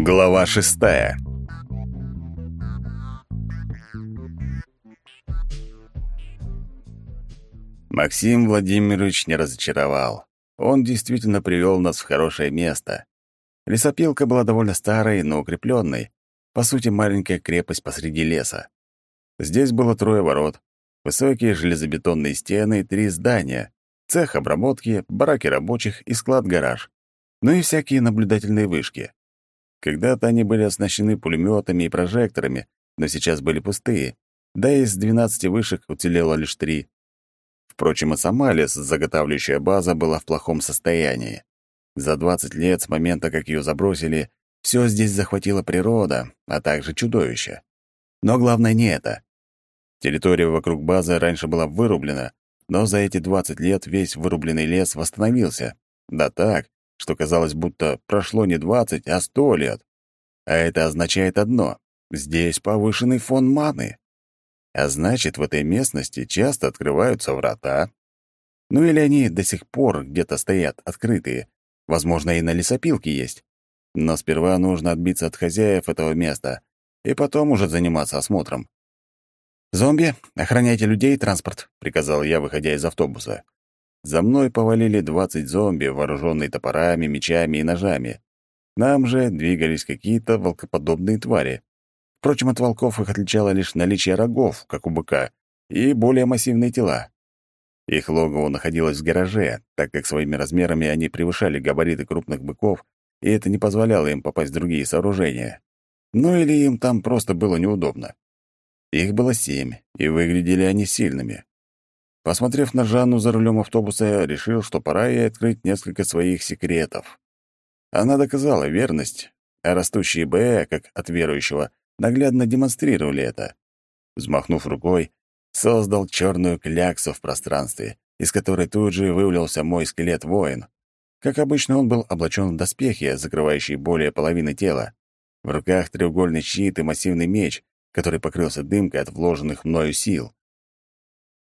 Глава шестая Максим Владимирович не разочаровал. Он действительно привел нас в хорошее место. Лесопилка была довольно старой, но укрепленной. По сути, маленькая крепость посреди леса. Здесь было трое ворот, высокие железобетонные стены и три здания, цех обработки, бараки рабочих и склад-гараж. Ну и всякие наблюдательные вышки. Когда-то они были оснащены пулеметами и прожекторами, но сейчас были пустые, да и из 12 вышек уцелело лишь три. Впрочем, и сама лес-заготавливающая база была в плохом состоянии. За 20 лет с момента, как ее забросили, все здесь захватила природа, а также чудовища. Но главное не это. Территория вокруг базы раньше была вырублена, но за эти 20 лет весь вырубленный лес восстановился. Да так, что казалось, будто прошло не 20, а 100 лет. А это означает одно — здесь повышенный фон маны. А значит, в этой местности часто открываются врата. Ну или они до сих пор где-то стоят, открытые. Возможно, и на лесопилке есть. Но сперва нужно отбиться от хозяев этого места, и потом уже заниматься осмотром. «Зомби, охраняйте людей и транспорт», — приказал я, выходя из автобуса. За мной повалили двадцать зомби, вооруженные топорами, мечами и ножами. Нам же двигались какие-то волкоподобные твари. Впрочем, от волков их отличало лишь наличие рогов, как у быка, и более массивные тела. Их логово находилось в гараже, так как своими размерами они превышали габариты крупных быков, и это не позволяло им попасть в другие сооружения. Ну или им там просто было неудобно. Их было семь, и выглядели они сильными. Посмотрев на Жанну за рулем автобуса, решил, что пора ей открыть несколько своих секретов. Она доказала верность, а растущие Б, как от верующего, наглядно демонстрировали это. Взмахнув рукой, создал черную кляксу в пространстве, из которой тут же вывалился мой скелет-воин. Как обычно, он был облачен в доспехи, закрывающие более половины тела. В руках треугольный щит и массивный меч, который покрылся дымкой от вложенных мною сил.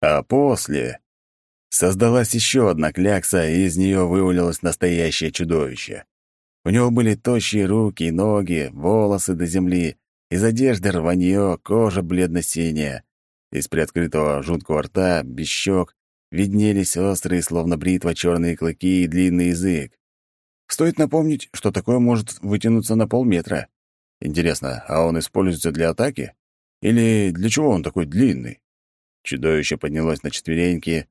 А после создалась еще одна клякса, и из нее вывалилось настоящее чудовище. У него были тощие руки и ноги, волосы до земли, из одежды рванье, кожа бледно-синяя. Из приоткрытого жуткого рта, без щек, виднелись острые, словно бритва, черные клыки и длинный язык. Стоит напомнить, что такое может вытянуться на полметра. Интересно, а он используется для атаки? Или для чего он такой длинный? Чудовище поднялось на четвереньки,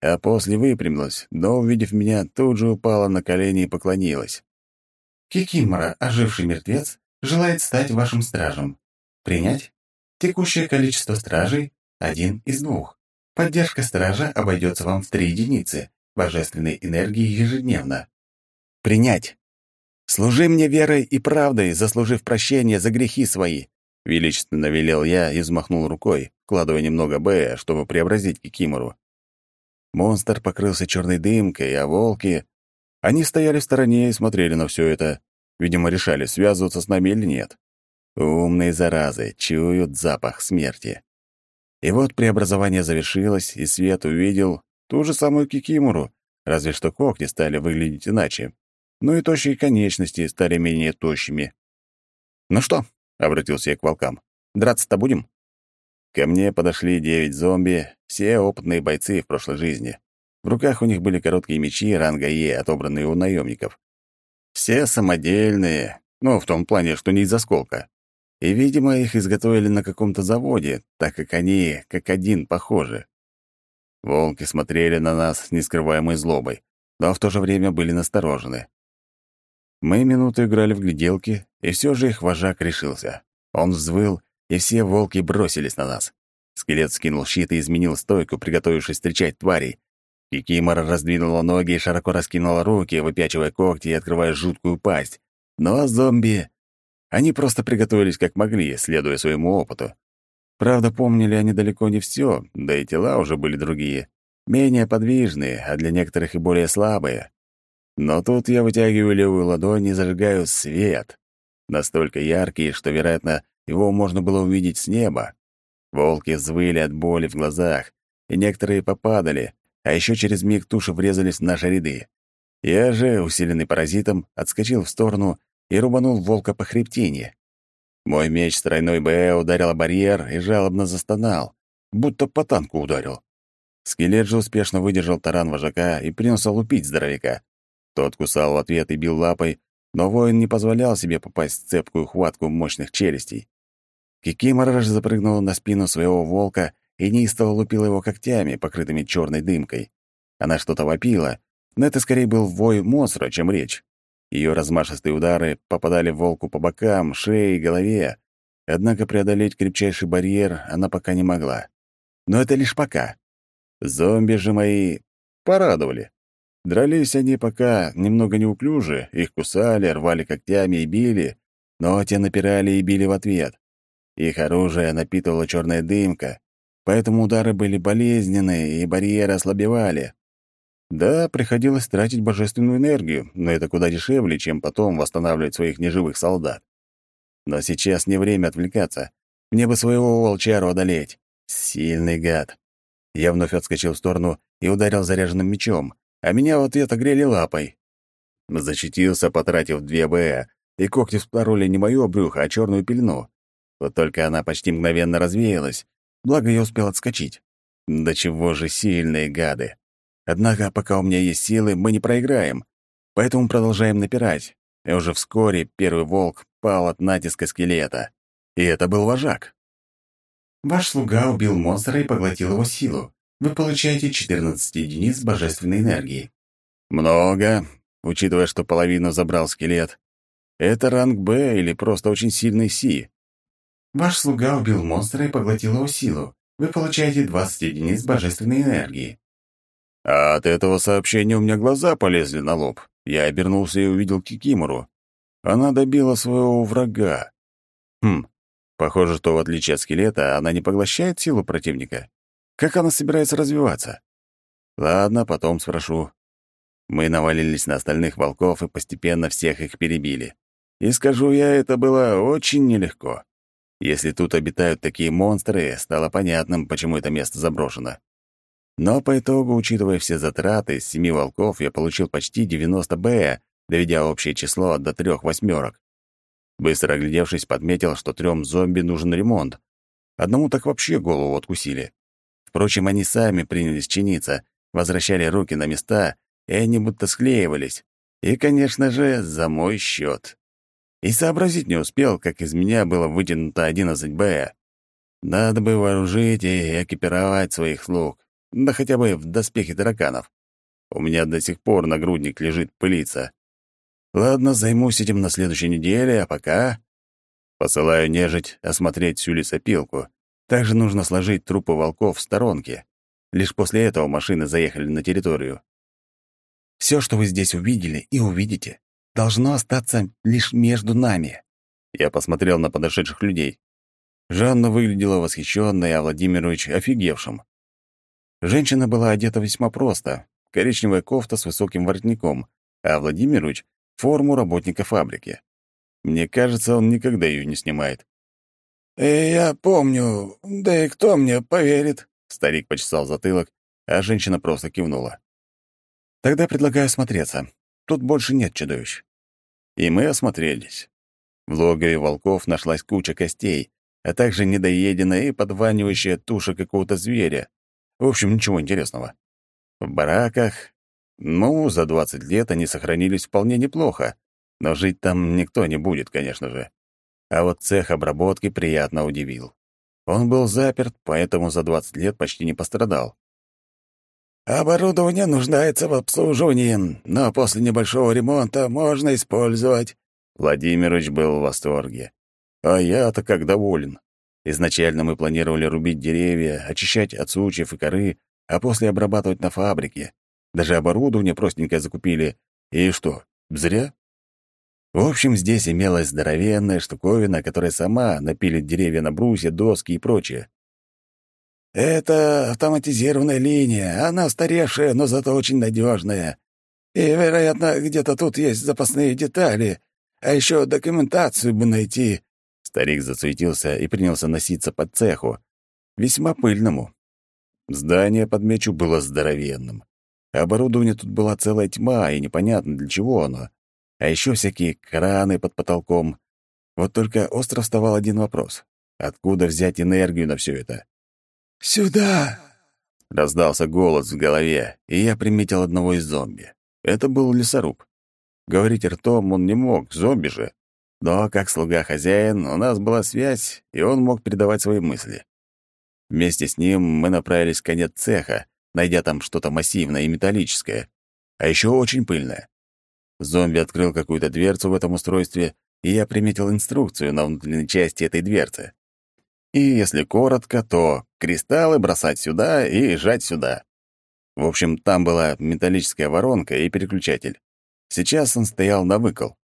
а после выпрямилось, но, увидев меня, тут же упало на колени и поклонилась. «Кикимора, оживший мертвец, желает стать вашим стражем. Принять? Текущее количество стражей — один из двух. Поддержка стража обойдется вам в три единицы божественной энергии ежедневно. Принять. Служи мне верой и правдой, заслужив прощение за грехи свои. Величественно велел я и взмахнул рукой, вкладывая немного Б, чтобы преобразить Кикимору. Монстр покрылся черной дымкой, а волки... Они стояли в стороне и смотрели на все это. Видимо, решали, связываться с нами или нет. Умные заразы чуют запах смерти. И вот преобразование завершилось, и Свет увидел ту же самую Кикимору, разве что когти стали выглядеть иначе. Ну и тощие конечности стали менее тощими. «Ну что?» — обратился я к волкам. «Драться-то будем?» Ко мне подошли девять зомби, все опытные бойцы в прошлой жизни. В руках у них были короткие мечи ранга Е, отобранные у наемников. Все самодельные, ну, в том плане, что не из осколка. И, видимо, их изготовили на каком-то заводе, так как они как один похожи. Волки смотрели на нас с нескрываемой злобой, но в то же время были насторожены. Мы минуту играли в гляделки, и все же их вожак решился. Он взвыл, и все волки бросились на нас. Скелет скинул щит и изменил стойку, приготовившись встречать тварей. Кикимора раздвинула ноги и широко раскинула руки, выпячивая когти и открывая жуткую пасть. Но зомби... Они просто приготовились как могли, следуя своему опыту. Правда, помнили они далеко не все, да и тела уже были другие. Менее подвижные, а для некоторых и более слабые. Но тут я вытягиваю левую ладонь и зажигаю свет. Настолько яркий, что, вероятно, его можно было увидеть с неба. Волки взвыли от боли в глазах, и некоторые попадали, а еще через миг туши врезались в наши ряды. Я же, усиленный паразитом, отскочил в сторону и рубанул волка по хребтине. Мой меч с тройной БЭ ударил о барьер и жалобно застонал, будто по танку ударил. Скелет же успешно выдержал таран вожака и принялся лупить здоровяка. Тот кусал в ответ и бил лапой, но воин не позволял себе попасть в цепкую хватку мощных челюстей. Кикимора же запрыгнула на спину своего волка и неистово лупила его когтями, покрытыми черной дымкой. Она что-то вопила, но это скорее был вой монстра, чем речь. Ее размашистые удары попадали волку по бокам, шее и голове. Однако преодолеть крепчайший барьер она пока не могла. Но это лишь пока. Зомби же мои порадовали. Дрались они пока немного неуклюже, их кусали, рвали когтями и били, но те напирали и били в ответ. Их оружие напитывала черная дымка, поэтому удары были болезненные и барьеры ослабевали. Да, приходилось тратить божественную энергию, но это куда дешевле, чем потом восстанавливать своих неживых солдат. Но сейчас не время отвлекаться. Мне бы своего волчару одолеть. Сильный гад. Я вновь отскочил в сторону и ударил заряженным мечом, а меня в ответ огрели лапой. Защитился, потратив две Б, и когти вспороли не моё брюхо, а черную пелену. Вот только она почти мгновенно развеялась, благо я успел отскочить. Да чего же сильные гады. Однако, пока у меня есть силы, мы не проиграем. Поэтому продолжаем напирать. И уже вскоре первый волк пал от натиска скелета. И это был вожак. Ваш слуга убил монстра и поглотил его силу. Вы получаете 14 единиц божественной энергии. Много, учитывая, что половину забрал скелет. Это ранг Б или просто очень сильный Си. Ваш слуга убил монстра и поглотил его силу. Вы получаете 20 единиц божественной энергии. А от этого сообщения у меня глаза полезли на лоб. Я обернулся и увидел Кикимору. Она добила своего врага. Хм, похоже, что в отличие от скелета, она не поглощает силу противника. Как она собирается развиваться? Ладно, потом спрошу. Мы навалились на остальных волков и постепенно всех их перебили. И скажу я, это было очень нелегко. Если тут обитают такие монстры, стало понятным, почему это место заброшено. Но по итогу, учитывая все затраты, с семи волков я получил почти 90 Б, доведя общее число до трех восьмерок. Быстро оглядевшись, подметил, что трем зомби нужен ремонт. Одному так вообще голову откусили. Впрочем, они сами принялись чиниться, возвращали руки на места, и они будто склеивались. И, конечно же, за мой счет. И сообразить не успел, как из меня было вытянуто 11 Б. Надо бы вооружить и экипировать своих слуг да хотя бы в доспехе тараканов. У меня до сих пор нагрудник лежит пылиться. Ладно, займусь этим на следующей неделе, а пока... Посылаю нежить осмотреть всю лесопилку. Также нужно сложить трупы волков в сторонке. Лишь после этого машины заехали на территорию. Все, что вы здесь увидели и увидите, должно остаться лишь между нами. Я посмотрел на подошедших людей. Жанна выглядела восхищенной, а Владимирович — офигевшим. Женщина была одета весьма просто. Коричневая кофта с высоким воротником, а Владимирович — форму работника фабрики. Мне кажется, он никогда ее не снимает. «Э, «Я помню. Да и кто мне поверит?» Старик почесал затылок, а женщина просто кивнула. «Тогда предлагаю осмотреться. Тут больше нет чудовищ». И мы осмотрелись. В логове волков нашлась куча костей, а также недоеденная и подванивающая туша какого-то зверя. В общем, ничего интересного. В бараках... Ну, за 20 лет они сохранились вполне неплохо, но жить там никто не будет, конечно же. А вот цех обработки приятно удивил. Он был заперт, поэтому за 20 лет почти не пострадал. «Оборудование нуждается в обслуживании, но после небольшого ремонта можно использовать». Владимирович был в восторге. А я-то как доволен. Изначально мы планировали рубить деревья, очищать от сучьев и коры, а после обрабатывать на фабрике. Даже оборудование простенькое закупили. И что, зря? В общем, здесь имелась здоровенная штуковина, которая сама напилит деревья на брусья, доски и прочее. «Это автоматизированная линия. Она устаревшая, но зато очень надежная. И, вероятно, где-то тут есть запасные детали. А еще документацию бы найти», Старик засуетился и принялся носиться по цеху, весьма пыльному. Здание, подмечу, было здоровенным. Оборудование тут была целая тьма, и непонятно, для чего оно. А еще всякие краны под потолком. Вот только остро вставал один вопрос. Откуда взять энергию на все это? «Сюда!» — раздался голос в голове, и я приметил одного из зомби. Это был лесоруб. Говорить ртом он не мог, зомби же. Но, как слуга-хозяин, у нас была связь, и он мог передавать свои мысли. Вместе с ним мы направились в конец цеха, найдя там что-то массивное и металлическое, а еще очень пыльное. Зомби открыл какую-то дверцу в этом устройстве, и я приметил инструкцию на внутренней части этой дверцы. И если коротко, то кристаллы бросать сюда и жать сюда. В общем, там была металлическая воронка и переключатель. Сейчас он стоял на выкол.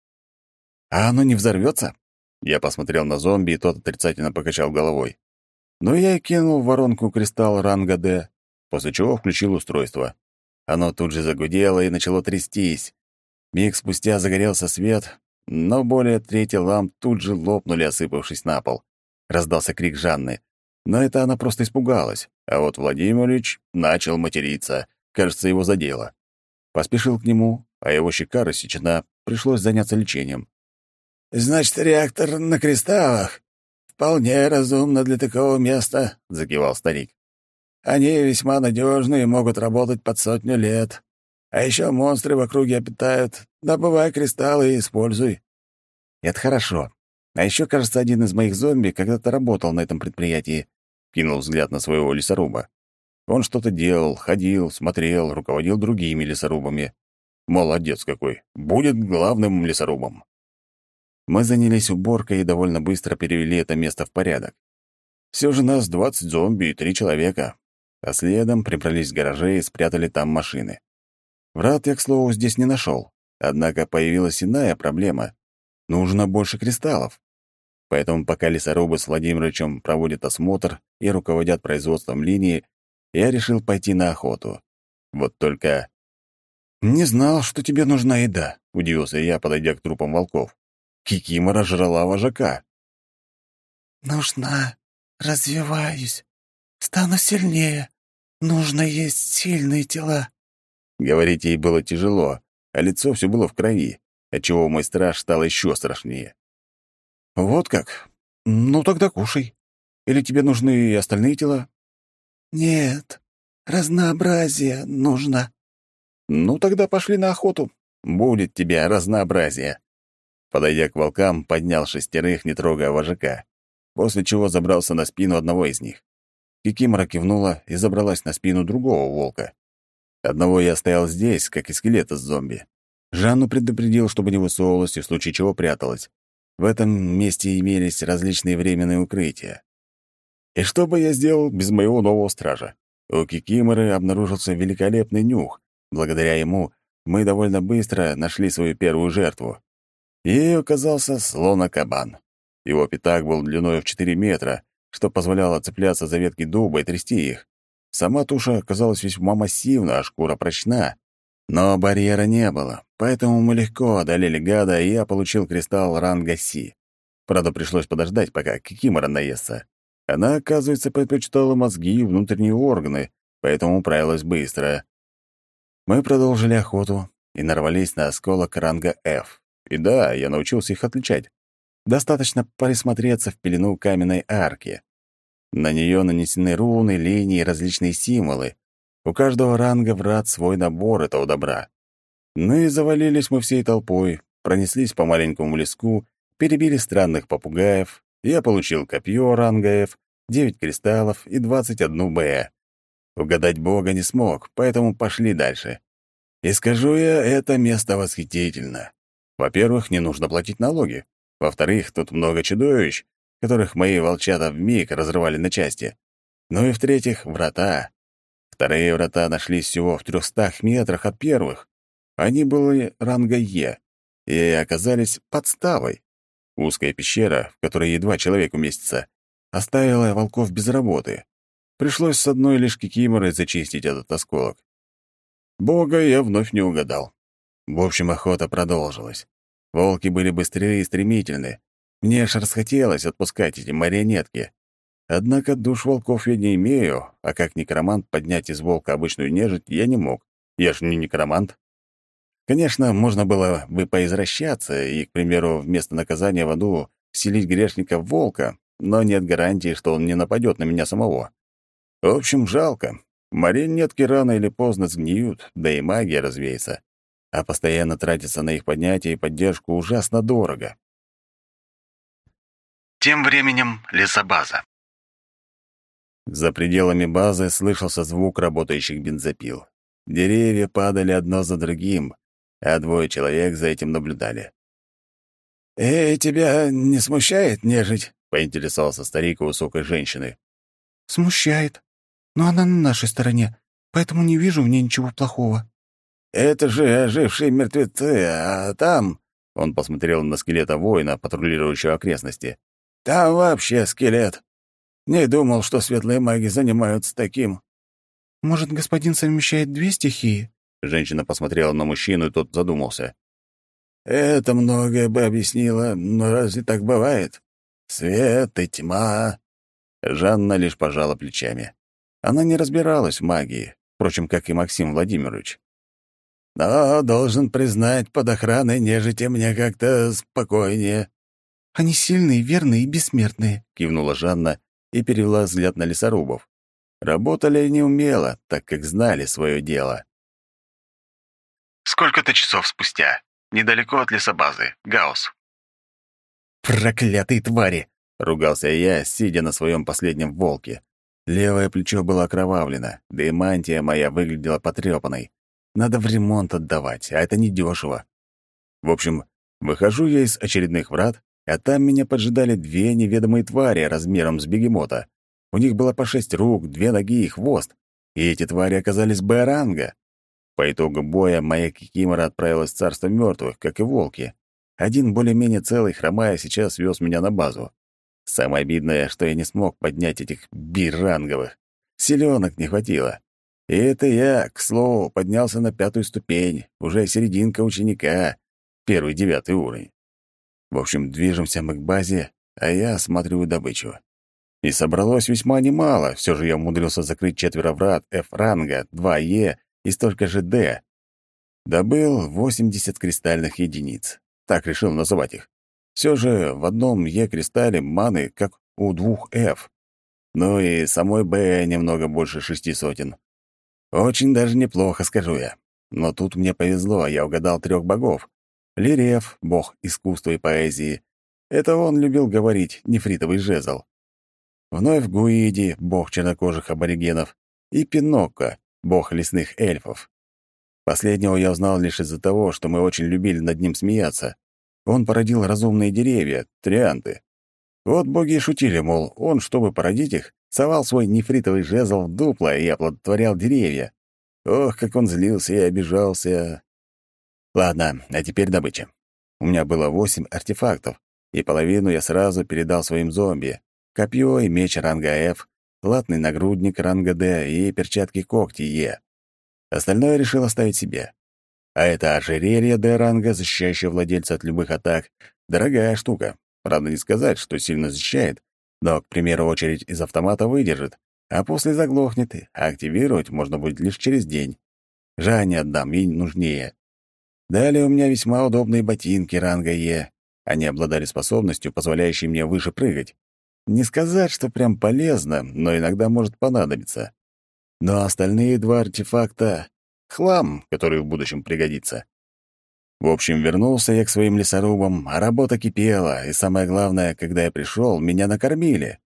«А оно не взорвется? Я посмотрел на зомби, и тот отрицательно покачал головой. Но я и кинул в воронку кристалл ранга «Д», после чего включил устройство. Оно тут же загудело и начало трястись. Миг спустя загорелся свет, но более трети ламп тут же лопнули, осыпавшись на пол. Раздался крик Жанны. Но это она просто испугалась. А вот Владимирович начал материться. Кажется, его задело. Поспешил к нему, а его щека рассечена, пришлось заняться лечением. «Значит, реактор на кристаллах? Вполне разумно для такого места», — закивал старик. «Они весьма надежны и могут работать под сотню лет. А еще монстры в округе обитают. Добывай кристаллы и используй». «Это хорошо. А еще, кажется, один из моих зомби когда-то работал на этом предприятии кинул взгляд на своего лесоруба. Он что-то делал, ходил, смотрел, руководил другими лесорубами. Молодец какой, будет главным лесорубом. Мы занялись уборкой и довольно быстро перевели это место в порядок. Все же нас двадцать зомби и три человека. А следом прибрались в гараже и спрятали там машины. Врат я, к слову, здесь не нашел. Однако появилась иная проблема. Нужно больше кристаллов. Поэтому пока лесорубы с Владимировичем проводят осмотр и руководят производством линии, я решил пойти на охоту. Вот только... «Не знал, что тебе нужна еда», — удивился я, подойдя к трупам волков. Кикимора жрала вожака. «Нужна. Развиваюсь. Стану сильнее. Нужно есть сильные тела». Говорить ей было тяжело, а лицо все было в крови, отчего мой страж стал еще страшнее. «Вот как? Ну, тогда кушай. Или тебе нужны и остальные тела?» «Нет, разнообразие нужно». «Ну, тогда пошли на охоту. Будет тебе разнообразие». Подойдя к волкам, поднял шестерых, не трогая вожака, после чего забрался на спину одного из них. Кикимора кивнула и забралась на спину другого волка. Одного я оставил здесь, как и скелет из зомби. Жанну предупредил, чтобы не высовывалась и в случае чего пряталась. В этом месте имелись различные временные укрытия. И что бы я сделал без моего нового стража? У Кикиморы обнаружился великолепный нюх. Благодаря ему мы довольно быстро нашли свою первую жертву. Ей оказался слона-кабан. Его пятак был длиной в 4 метра, что позволяло цепляться за ветки дуба и трясти их. Сама туша оказалась весьма массивна, а шкура прочна. Но барьера не было, поэтому мы легко одолели гада, и я получил кристалл ранга Си. Правда, пришлось подождать, пока Кикимора наестся. Она, оказывается, предпочитала мозги и внутренние органы, поэтому управилась быстро. Мы продолжили охоту и нарвались на осколок ранга F. И да, я научился их отличать. Достаточно присмотреться в пелену каменной арки. На нее нанесены руны, линии и различные символы, у каждого ранга врат свой набор этого добра. Ну и завалились мы всей толпой, пронеслись по маленькому леску, перебили странных попугаев. Я получил копье ранга F, 9 кристаллов и 21 Б. Угадать бога не смог, поэтому пошли дальше. И скажу я, это место восхитительно. Во-первых, не нужно платить налоги. Во-вторых, тут много чудовищ, которых мои волчата вмиг разрывали на части. Ну и в-третьих, врата. Вторые врата нашлись всего в трехстах метрах от первых. Они были ранга Е и оказались подставой. Узкая пещера, в которой едва человек уместится, оставила волков без работы. Пришлось с одной лишь кикиморой зачистить этот осколок. Бога я вновь не угадал. В общем, охота продолжилась. Волки были быстрее и стремительны. Мне аж расхотелось отпускать эти марионетки. Однако душ волков я не имею, а как некромант поднять из волка обычную нежить я не мог. Я ж не некромант. Конечно, можно было бы поизвращаться и, к примеру, вместо наказания в аду вселить грешника в волка, но нет гарантии, что он не нападет на меня самого. В общем, жалко. Маринетки рано или поздно сгниют, да и магия развеется. А постоянно тратиться на их поднятие и поддержку ужасно дорого. Тем временем лесобаза. За пределами базы слышался звук работающих бензопил. Деревья падали одно за другим, а двое человек за этим наблюдали. «Эй, тебя не смущает нежить?» — поинтересовался старик у высокой женщины. «Смущает. Но она на нашей стороне, поэтому не вижу в ней ничего плохого». «Это же ожившие мертвецы, а там...» — он посмотрел на скелета воина, патрулирующего окрестности. «Там вообще скелет. Не думал, что светлые маги занимаются таким». «Может, господин совмещает две стихии?» Женщина посмотрела на мужчину, и тот задумался. «Это многое бы объяснило, но разве так бывает? Свет и тьма...» Жанна лишь пожала плечами. Она не разбиралась в магии, впрочем, как и Максим Владимирович. «Но, должен признать, под охраной нежити мне как-то спокойнее». «Они сильные, верные и бессмертные», — кивнула Жанна и перевела взгляд на лесорубов. Работали они умело, так как знали свое дело. Сколько-то часов спустя. Недалеко от лесобазы. Гаус. «Проклятые твари!» — ругался я, сидя на своем последнем волке. Левое плечо было окровавлено, да и мантия моя выглядела потрепанной. Надо в ремонт отдавать, а это недешево. В общем, выхожу я из очередных врат, а там меня поджидали две неведомые твари размером с бегемота. У них было по шесть рук, две ноги и хвост. И эти твари оказались Б-ранга. По итогу боя моя кикимора отправилась в царство мертвых, как и волки. Один более-менее целый, хромая, сейчас вез меня на базу. Самое обидное, что я не смог поднять этих биранговых. Селенок не хватило. И это я, к слову, поднялся на пятую ступень, уже серединка ученика, первый девятый уровень. В общем, движемся мы к базе, а я осматриваю добычу. И собралось весьма немало, все же я умудрился закрыть четверо врат F-ранга, 2Е и столько же D. Добыл 80 кристальных единиц. Так решил называть их. Все же в одном Е-кристалле маны, как у двух F. Ну и самой Б немного больше шести сотен. Очень даже неплохо, скажу я. Но тут мне повезло, я угадал трех богов. Лирев, бог искусства и поэзии. Это он любил говорить, нефритовый жезл. Вновь Гуиди, бог чернокожих аборигенов, и Пинокко, бог лесных эльфов. Последнего я узнал лишь из-за того, что мы очень любили над ним смеяться. Он породил разумные деревья, трианты. Вот боги и шутили, мол, он, чтобы породить их, совал свой нефритовый жезл в дупло и оплодотворял деревья. Ох, как он злился и обижался. Ладно, а теперь добыча. У меня было восемь артефактов, и половину я сразу передал своим зомби, копье и меч ранга F, латный нагрудник ранга D и перчатки-когти Е. Остальное решил оставить себе. А это ожерелье D-ранга, защищающее владельца от любых атак, дорогая штука. Правда, не сказать, что сильно защищает, но, к примеру, очередь из автомата выдержит, а после заглохнет, а активировать можно будет лишь через день. Жанне отдам, ей нужнее. Далее у меня весьма удобные ботинки ранга Е. Они обладали способностью, позволяющей мне выше прыгать. Не сказать, что прям полезно, но иногда может понадобиться. Но остальные два артефакта — хлам, который в будущем пригодится. В общем, вернулся я к своим лесорубам, а работа кипела, и самое главное, когда я пришел, меня накормили.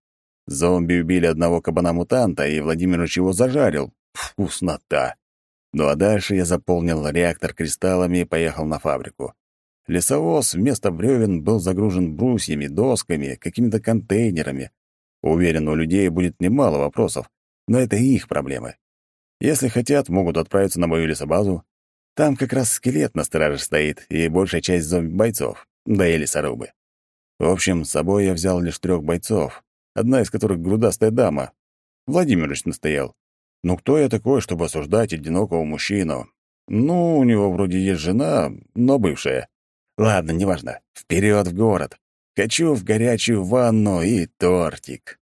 Зомби убили одного кабана-мутанта, и Владимирович его зажарил. Вкуснота! Ну а дальше я заполнил реактор кристаллами и поехал на фабрику. Лесовоз вместо бревен был загружен брусьями, досками, какими-то контейнерами. Уверен, у людей будет немало вопросов, но это их проблемы. Если хотят, могут отправиться на мою лесобазу. Там как раз скелет на страже стоит и большая часть зомби-бойцов, да и лесорубы. В общем, с собой я взял лишь трех бойцов, одна из которых грудастая дама. Владимирович настоял. Ну кто я такой, чтобы осуждать одинокого мужчину? Ну, у него вроде есть жена, но бывшая. Ладно, неважно. Вперед в город. Хочу в горячую ванну и тортик.